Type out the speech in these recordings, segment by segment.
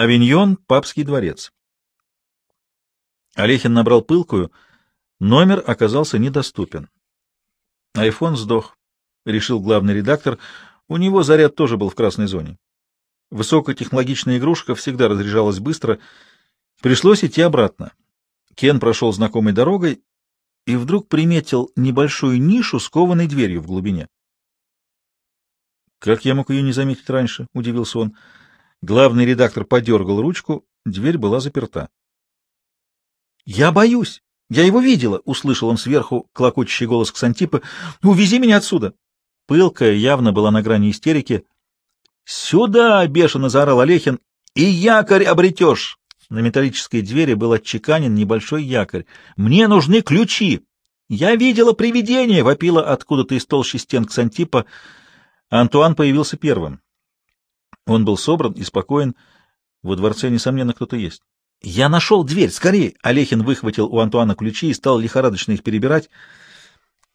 Авиньон, папский дворец. Олехин набрал пылкую, номер оказался недоступен. Айфон сдох, решил главный редактор. У него заряд тоже был в красной зоне. Высокотехнологичная игрушка всегда разряжалась быстро. Пришлось идти обратно. Кен прошел знакомой дорогой и вдруг приметил небольшую нишу с кованой дверью в глубине. «Как я мог ее не заметить раньше?» — удивился он. Главный редактор подергал ручку, дверь была заперта. «Я боюсь! Я его видела!» — услышал он сверху клокочущий голос Ксантипа. «Увези меня отсюда!» Пылкая явно была на грани истерики. «Сюда!» — бешено заорал Олехин. «И якорь обретешь!» На металлической двери был отчеканен небольшой якорь. «Мне нужны ключи!» «Я видела привидение!» — вопила откуда-то из толщи стен Ксантипа. Антуан появился первым. Он был собран и спокоен. Во дворце, несомненно, кто-то есть. «Я нашел дверь! Скорее!» Олехин выхватил у Антуана ключи и стал лихорадочно их перебирать.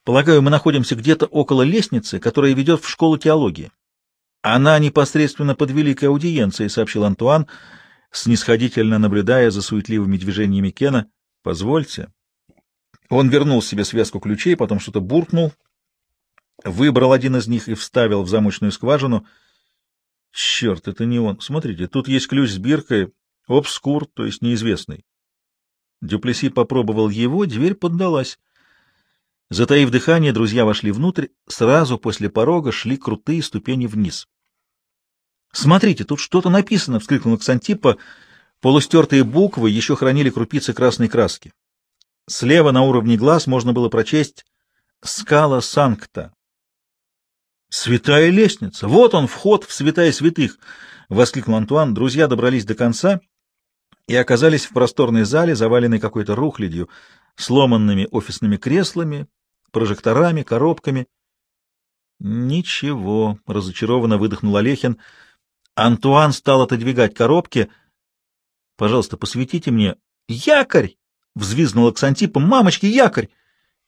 «Полагаю, мы находимся где-то около лестницы, которая ведет в школу теологии». «Она непосредственно под великой аудиенцией», — сообщил Антуан, снисходительно наблюдая за суетливыми движениями Кена. «Позвольте». Он вернул себе связку ключей, потом что-то буркнул, выбрал один из них и вставил в замочную скважину — Черт, это не он. Смотрите, тут есть ключ с биркой «Обскур», то есть неизвестный. Дюплеси попробовал его, дверь поддалась. Затаив дыхание, друзья вошли внутрь. Сразу после порога шли крутые ступени вниз. «Смотрите, тут что-то написано!» — вскрикнул Ксантипа. Полустертые буквы еще хранили крупицы красной краски. Слева на уровне глаз можно было прочесть «Скала Санкта», «Святая лестница! Вот он, вход в святая святых!» — воскликнул Антуан. Друзья добрались до конца и оказались в просторной зале, заваленной какой-то рухлядью, сломанными офисными креслами, прожекторами, коробками. «Ничего», — разочарованно выдохнул Олехин. Антуан стал отодвигать коробки. «Пожалуйста, посветите мне». «Якорь!» — взвизгнула Ксантипа. «Мамочки, якорь!»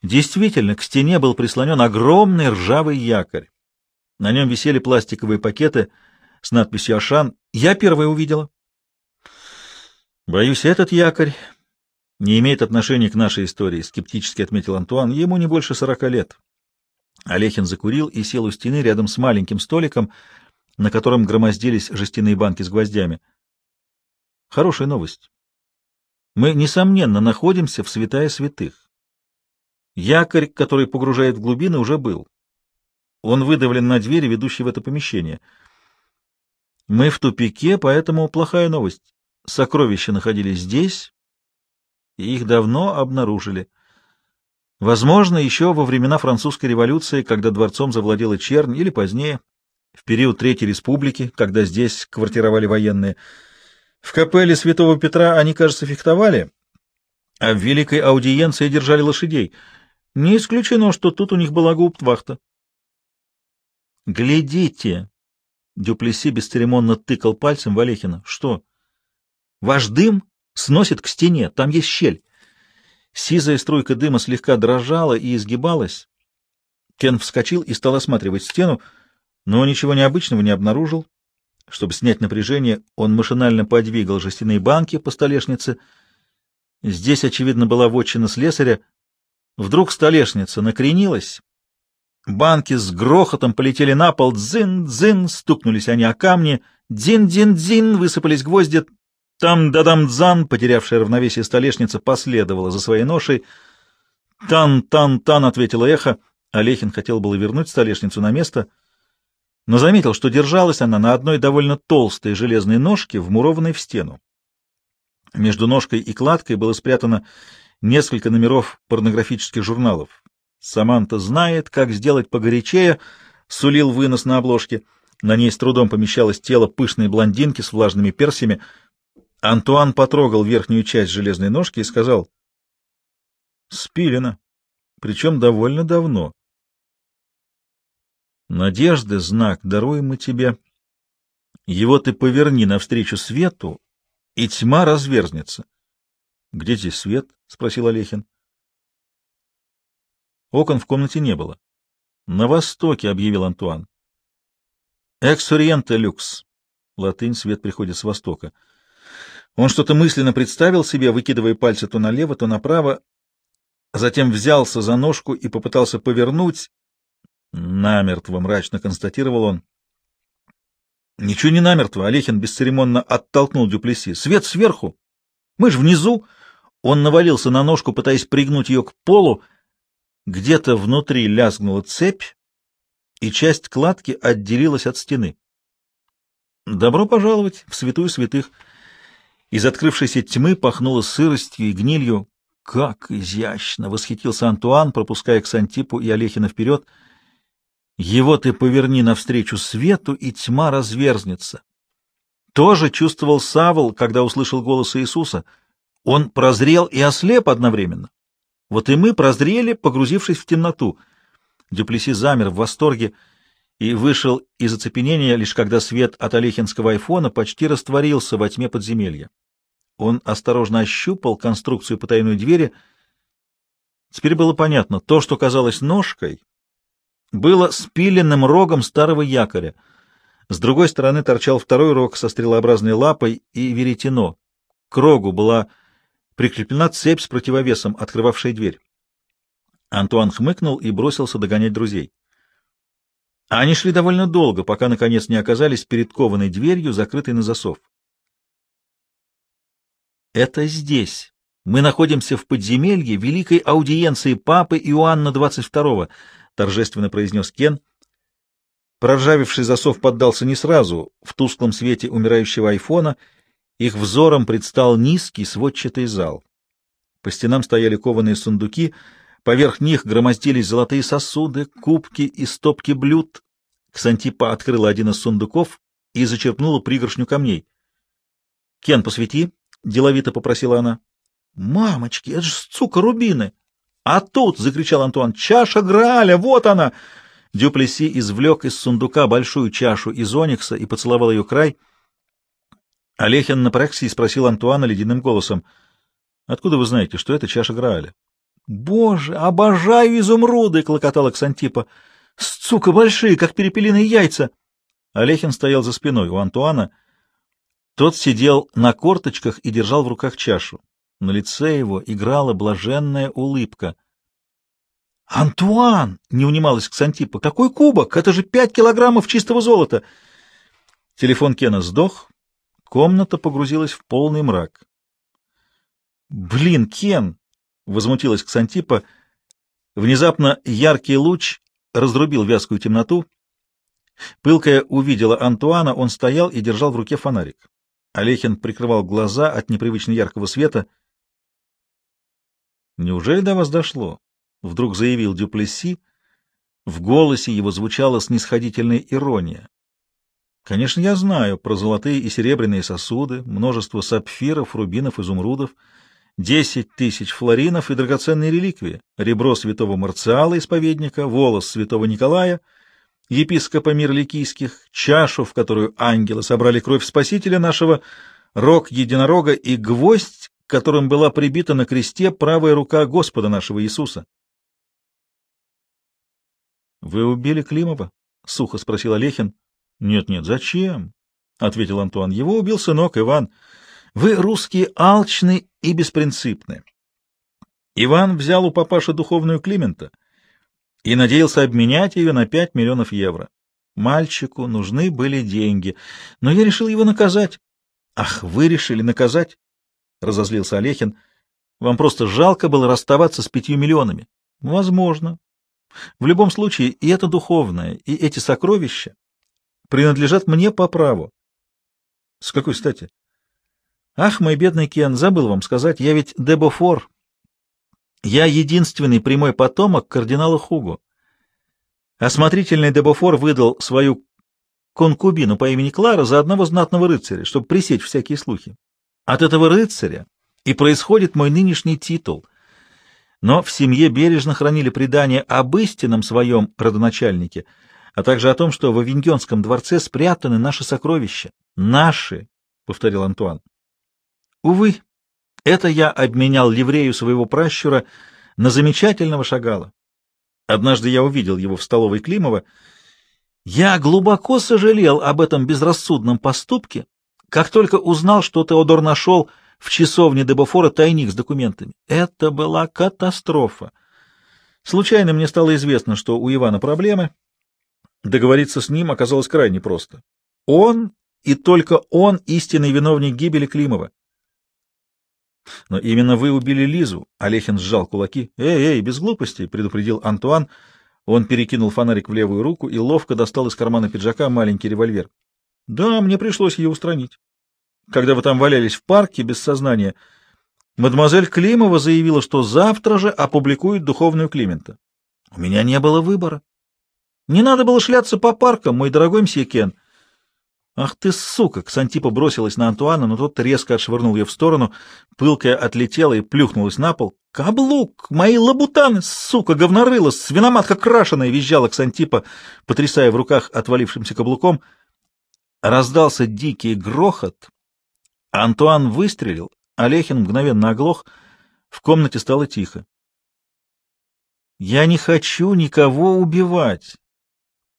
Действительно, к стене был прислонен огромный ржавый якорь. На нем висели пластиковые пакеты с надписью «Ашан». Я первая увидела. Боюсь, этот якорь не имеет отношения к нашей истории, скептически отметил Антуан. Ему не больше сорока лет. Олехин закурил и сел у стены рядом с маленьким столиком, на котором громоздились жестяные банки с гвоздями. Хорошая новость. Мы, несомненно, находимся в святая святых. Якорь, который погружает в глубины, уже был. Он выдавлен на двери, ведущей в это помещение. Мы в тупике, поэтому плохая новость. Сокровища находились здесь, и их давно обнаружили. Возможно, еще во времена французской революции, когда дворцом завладела чернь, или позднее, в период Третьей Республики, когда здесь квартировали военные. В капелле Святого Петра они, кажется, фехтовали, а в Великой Аудиенции держали лошадей. Не исключено, что тут у них была гауптвахта. «Глядите!» Дюплеси бесцеремонно тыкал пальцем в Олехина. «Что?» «Ваш дым сносит к стене, там есть щель». Сизая струйка дыма слегка дрожала и изгибалась. Кен вскочил и стал осматривать стену, но ничего необычного не обнаружил. Чтобы снять напряжение, он машинально подвигал жестяные банки по столешнице. Здесь, очевидно, была вотчина слесаря. Вдруг столешница накренилась, Банки с грохотом полетели на пол, дзин-дзин, стукнулись они о камни, дзин-дзин-дзин, высыпались гвозди, там-да-дам-дзан, потерявшая равновесие столешница, последовала за своей ношей. «Тан-тан-тан», — ответило эхо. Олехин хотел было вернуть столешницу на место, но заметил, что держалась она на одной довольно толстой железной ножке, вмурованной в стену. Между ножкой и кладкой было спрятано несколько номеров порнографических журналов. Саманта знает, как сделать погорячее, сулил вынос на обложке. На ней с трудом помещалось тело пышной блондинки с влажными персями. Антуан потрогал верхнюю часть железной ножки и сказал «Спилено, причем довольно давно». «Надежды — знак, даруем мы тебе. Его ты поверни навстречу свету, и тьма разверзнется». «Где здесь свет?» — спросил Олехин. Окон в комнате не было. — На востоке, — объявил Антуан. — Экс-ориенте люкс. Латынь, свет приходит с востока. Он что-то мысленно представил себе, выкидывая пальцы то налево, то направо, затем взялся за ножку и попытался повернуть. Намертво мрачно констатировал он. Ничего не намертво. Олехин бесцеремонно оттолкнул Дюплеси. Свет сверху. Мы ж внизу. Он навалился на ножку, пытаясь пригнуть ее к полу. Где-то внутри лязгнула цепь, и часть кладки отделилась от стены. Добро пожаловать в святую святых. Из открывшейся тьмы пахнуло сыростью и гнилью. Как изящно! — восхитился Антуан, пропуская Ксантипу и Олехина вперед. Его ты поверни навстречу свету, и тьма разверзнется. Тоже чувствовал Савл, когда услышал голос Иисуса. Он прозрел и ослеп одновременно. Вот и мы прозрели, погрузившись в темноту. Дюплеси замер в восторге и вышел из оцепенения, лишь когда свет от Олехинского айфона почти растворился во тьме подземелья. Он осторожно ощупал конструкцию потайной двери. Теперь было понятно, то, что казалось ножкой, было спиленным рогом старого якоря. С другой стороны торчал второй рог со стрелообразной лапой и веретено. К рогу была прикреплена цепь с противовесом, открывавшая дверь. Антуан хмыкнул и бросился догонять друзей. Они шли довольно долго, пока, наконец, не оказались перед кованой дверью, закрытой на засов. «Это здесь. Мы находимся в подземелье великой аудиенции Папы Иоанна XXII», — торжественно произнес Кен. Проржавевший засов поддался не сразу. В тусклом свете умирающего айфона их взором предстал низкий сводчатый зал. По стенам стояли кованые сундуки — Поверх них громоздились золотые сосуды, кубки и стопки блюд. Ксантипа открыла один из сундуков и зачерпнула пригоршню камней. — Кен, посвети, — деловито попросила она. — Мамочки, это же сука рубины! — А тут, — закричал Антуан, — чаша Грааля, вот она! Дюплеси извлек из сундука большую чашу из оникса и поцеловал ее край. Олехин напрягся и спросил Антуана ледяным голосом. — Откуда вы знаете, что это чаша Грааля? «Боже, обожаю изумруды!» — клокотала Ксантипа. «Сука, большие, как перепелиные яйца!» Олехин стоял за спиной у Антуана. Тот сидел на корточках и держал в руках чашу. На лице его играла блаженная улыбка. «Антуан!» — не унималась Ксантипа. «Какой кубок? Это же пять килограммов чистого золота!» Телефон Кена сдох. Комната погрузилась в полный мрак. «Блин, Кен!» — возмутилась Ксантипа. Внезапно яркий луч разрубил вязкую темноту. Пылкая увидела Антуана, он стоял и держал в руке фонарик. Олехин прикрывал глаза от непривычно яркого света. «Неужели до вас дошло?» — вдруг заявил Дюплесси. В голосе его звучала снисходительная ирония. «Конечно, я знаю про золотые и серебряные сосуды, множество сапфиров, рубинов, изумрудов» десять тысяч флоринов и драгоценные реликвии, ребро святого Марциала, исповедника, волос святого Николая, епископа Мирликийских, чашу, в которую ангелы собрали кровь Спасителя нашего, рог единорога и гвоздь, которым была прибита на кресте правая рука Господа нашего Иисуса. — Вы убили Климова? — сухо спросил Олехин. «Нет, — Нет-нет, зачем? — ответил Антуан. — Его убил сынок Иван. Вы, русские, алчны и беспринципны. Иван взял у папаши духовную Климента и надеялся обменять ее на пять миллионов евро. Мальчику нужны были деньги, но я решил его наказать. — Ах, вы решили наказать? — разозлился Олехин. — Вам просто жалко было расставаться с пятью миллионами. — Возможно. В любом случае, и это духовное, и эти сокровища принадлежат мне по праву. — С какой стати? Ах, мой бедный Кен, забыл вам сказать, я ведь Дебофор. Я единственный прямой потомок кардинала Хуго. Осмотрительный Дебофор выдал свою конкубину по имени Клара за одного знатного рыцаря, чтобы пресечь всякие слухи. От этого рыцаря и происходит мой нынешний титул. Но в семье бережно хранили предание об истинном своем родоначальнике, а также о том, что в Авиньонском дворце спрятаны наши сокровища. Наши, — повторил Антуан. Увы, это я обменял ливрею своего пращура на замечательного шагала. Однажды я увидел его в столовой Климова. Я глубоко сожалел об этом безрассудном поступке, как только узнал, что Теодор нашел в часовне Дебофора тайник с документами. Это была катастрофа. Случайно мне стало известно, что у Ивана проблемы. Договориться с ним оказалось крайне просто. Он и только он истинный виновник гибели Климова. Но именно вы убили Лизу, — Олехин сжал кулаки. Эй, эй, без глупостей, — предупредил Антуан. Он перекинул фонарик в левую руку и ловко достал из кармана пиджака маленький револьвер. Да, мне пришлось ее устранить. Когда вы там валялись в парке без сознания, мадемуазель Климова заявила, что завтра же опубликует духовную Климента. У меня не было выбора. Не надо было шляться по паркам, мой дорогой мсье Кен. Ах ты, сука! Ксантипа бросилась на Антуана, но тот резко отшвырнул ее в сторону. Пылкая отлетела и плюхнулась на пол. «Каблук! Мои лабутаны! Сука, говнорыла! Свиноматка крашеная!» — визжала Ксантипа, потрясая в руках отвалившимся каблуком. Раздался дикий грохот. Антуан выстрелил, Олехин мгновенно оглох. В комнате стало тихо. «Я не хочу никого убивать.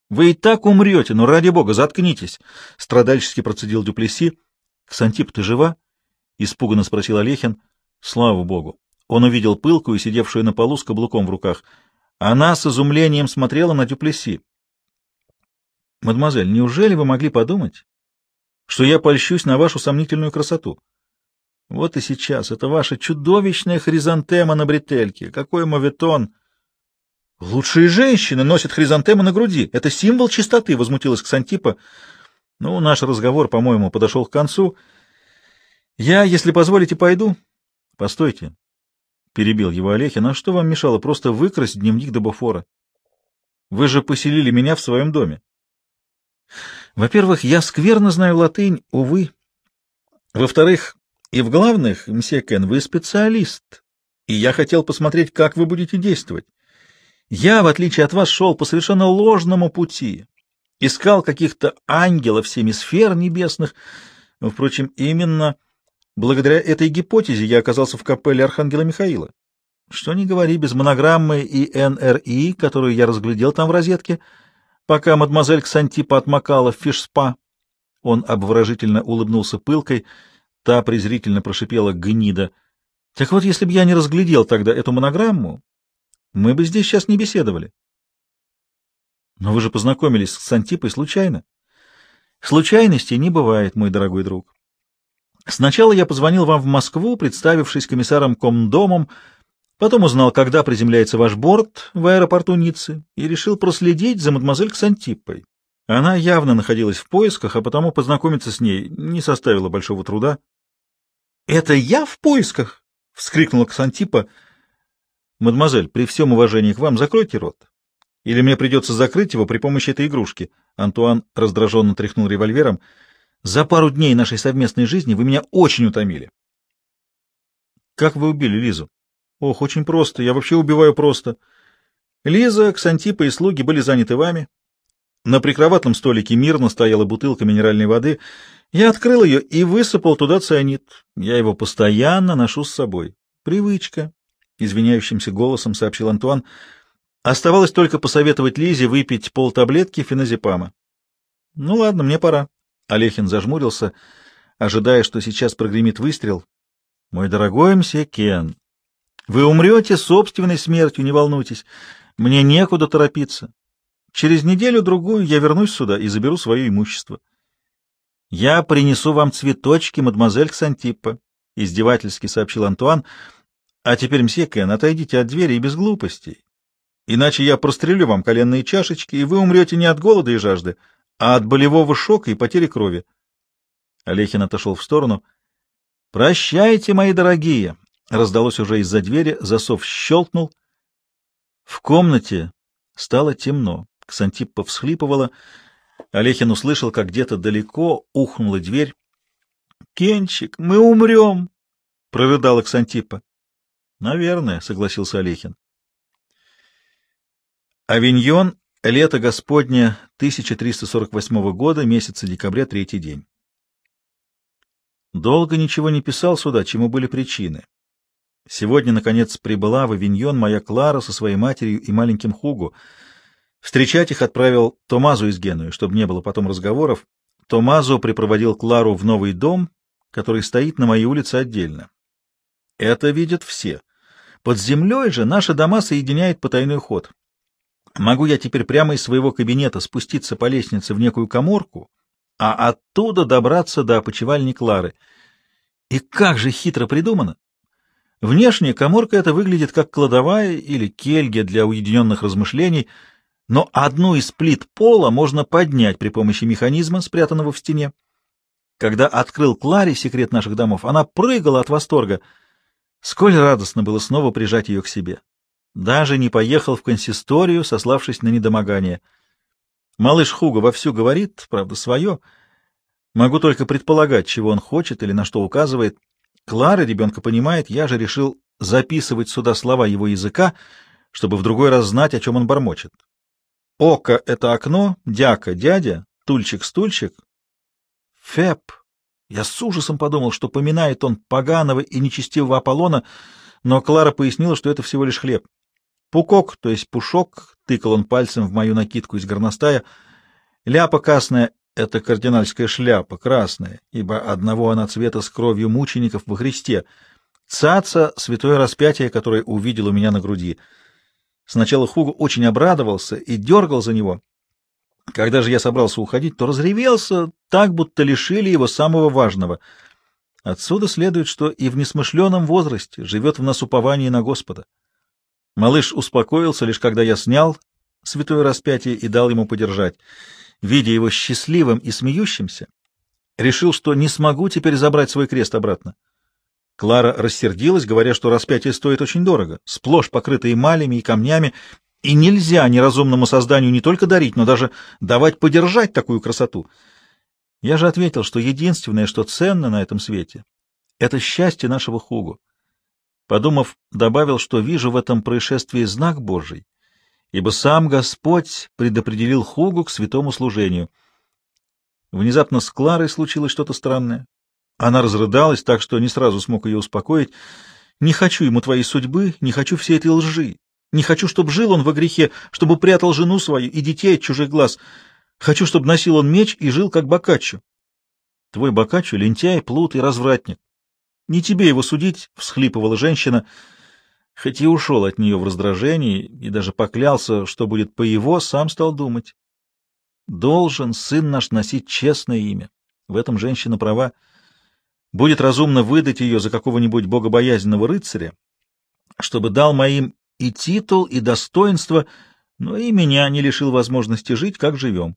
Вы и так умрете, но ради бога, заткнитесь!» — страдальчески процедил Дюплеси. «Ксантип, ты жива?» — испуганно спросил Олехин. «Слава богу!» Он увидел пылкую, сидевшую на полу с каблуком в руках. Она с изумлением смотрела на Дюплеси. «Мадемуазель, неужели вы могли подумать, что я польщусь на вашу сомнительную красоту? Вот и сейчас это ваша чудовищная хризантема на бретельке. Какой моветон!» Лучшие женщины носят хризантемы на груди. Это символ чистоты, — возмутилась Ксантипа. Ну, наш разговор, по-моему, подошел к концу. Я, если позволите, пойду. Постойте, — перебил его Олехин. А что вам мешало просто выкрасть дневник Дебофора? Вы же поселили меня в своем доме. Во-первых, я скверно знаю латынь, увы. Во-вторых, и в главных, мсье Кен, вы специалист, и я хотел посмотреть, как вы будете действовать. Я, в отличие от вас, шел по совершенно ложному пути, искал каких-то ангелов семи сфер небесных. Впрочем, именно благодаря этой гипотезе я оказался в капелле Архангела Михаила. Что ни говори, без монограммы и НРИ, которую я разглядел там в розетке, пока мадемуазель Ксантипа отмокала в фишспа. Он обворожительно улыбнулся пылкой, та презрительно прошипела гнида. Так вот, если бы я не разглядел тогда эту монограмму, мы бы здесь сейчас не беседовали. Но вы же познакомились с Антипой случайно. Случайностей не бывает, мой дорогой друг. Сначала я позвонил вам в Москву, представившись комиссаром Комдомом, потом узнал, когда приземляется ваш борт в аэропорту Ниццы, и решил проследить за мадемуазель Ксантипой. Она явно находилась в поисках, а потому познакомиться с ней не составило большого труда. — Это я в поисках? — вскрикнула Ксантипа. Мадемуазель, при всем уважении к вам, закройте рот. Или мне придется закрыть его при помощи этой игрушки. Антуан раздраженно тряхнул револьвером. За пару дней нашей совместной жизни вы меня очень утомили. Как вы убили Лизу? Ох, очень просто. Я вообще убиваю просто. Лиза, Ксантипа и слуги были заняты вами. На прикроватном столике мирно стояла бутылка минеральной воды. Я открыл ее и высыпал туда цианид. Я его постоянно ношу с собой. Привычка. — извиняющимся голосом сообщил Антуан. Оставалось только посоветовать Лизе выпить полтаблетки феназепама. — Ну ладно, мне пора. Олехин зажмурился, ожидая, что сейчас прогремит выстрел. — Мой дорогой мсье Кен, вы умрете собственной смертью, не волнуйтесь. Мне некуда торопиться. Через неделю-другую я вернусь сюда и заберу свое имущество. — Я принесу вам цветочки, мадемуазель Ксантиппа, — издевательски сообщил Антуан, — а теперь, мсье Кен, отойдите от двери и без глупостей. Иначе я прострелю вам коленные чашечки, и вы умрете не от голода и жажды, а от болевого шока и потери крови. Олехин отошел в сторону. «Прощайте, мои дорогие!» Раздалось уже из-за двери, засов щелкнул. В комнате стало темно. Ксантиппа всхлипывала. Олехин услышал, как где-то далеко ухнула дверь. «Кенчик, мы умрем!» — прорыдала Ксантиппа. Наверное, согласился Олехин. Авиньон, лето Господне 1348 года, месяца декабря, третий день. Долго ничего не писал сюда, чему были причины. Сегодня, наконец, прибыла в Авиньон моя Клара со своей матерью и маленьким Хугу. Встречать их отправил Томазу из Генуи, чтобы не было потом разговоров. Томазо припроводил Клару в новый дом, который стоит на моей улице отдельно. Это видят все. Под землей же наши дома соединяет потайной ход. Могу я теперь прямо из своего кабинета спуститься по лестнице в некую коморку, а оттуда добраться до опочивальни Клары. И как же хитро придумано! Внешне коморка эта выглядит как кладовая или келья для уединенных размышлений, но одну из плит пола можно поднять при помощи механизма, спрятанного в стене. Когда открыл Кларе секрет наших домов, она прыгала от восторга. Сколь радостно было снова прижать ее к себе. Даже не поехал в консисторию, сославшись на недомогание. Малыш Хуга вовсю говорит, правда, свое. Могу только предполагать, чего он хочет или на что указывает. Клара ребенка понимает, я же решил записывать сюда слова его языка, чтобы в другой раз знать, о чем он бормочет. Око — это окно, дяка — дядя, тульчик-стульчик. Феп. Я с ужасом подумал, что поминает он поганого и нечестивого Аполлона, но Клара пояснила, что это всего лишь хлеб. Пукок, то есть пушок, тыкал он пальцем в мою накидку из горностая. Ляпа красная — это кардинальская шляпа, красная, ибо одного она цвета с кровью мучеников во Христе. Цаца — святое распятие, которое увидел у меня на груди. Сначала Хуго очень обрадовался и дергал за него. Когда же я собрался уходить, то разревелся, так будто лишили его самого важного. Отсюда следует, что и в несмышленном возрасте живет в нас упование на Господа. Малыш успокоился, лишь когда я снял святое распятие и дал ему подержать. Видя его счастливым и смеющимся, решил, что не смогу теперь забрать свой крест обратно. Клара рассердилась, говоря, что распятие стоит очень дорого, сплошь покрыто эмалями и камнями, и нельзя неразумному созданию не только дарить, но даже давать подержать такую красоту. Я же ответил, что единственное, что ценно на этом свете, — это счастье нашего Хугу. Подумав, добавил, что вижу в этом происшествии знак Божий, ибо сам Господь предопределил Хугу к святому служению. Внезапно с Кларой случилось что-то странное. Она разрыдалась так, что не сразу смог ее успокоить. «Не хочу ему твоей судьбы, не хочу всей этой лжи. Не хочу, чтобы жил он во грехе, чтобы прятал жену свою и детей от чужих глаз. Хочу, чтобы носил он меч и жил, как Бокаччо. Твой Бокаччо — лентяй, плут и развратник. Не тебе его судить, — всхлипывала женщина, хоть и ушел от нее в раздражении и даже поклялся, что будет по его, сам стал думать. Должен сын наш носить честное имя. В этом женщина права. Будет разумно выдать ее за какого-нибудь богобоязненного рыцаря, чтобы дал моим и титул, и достоинство, но и меня не лишил возможности жить, как живем.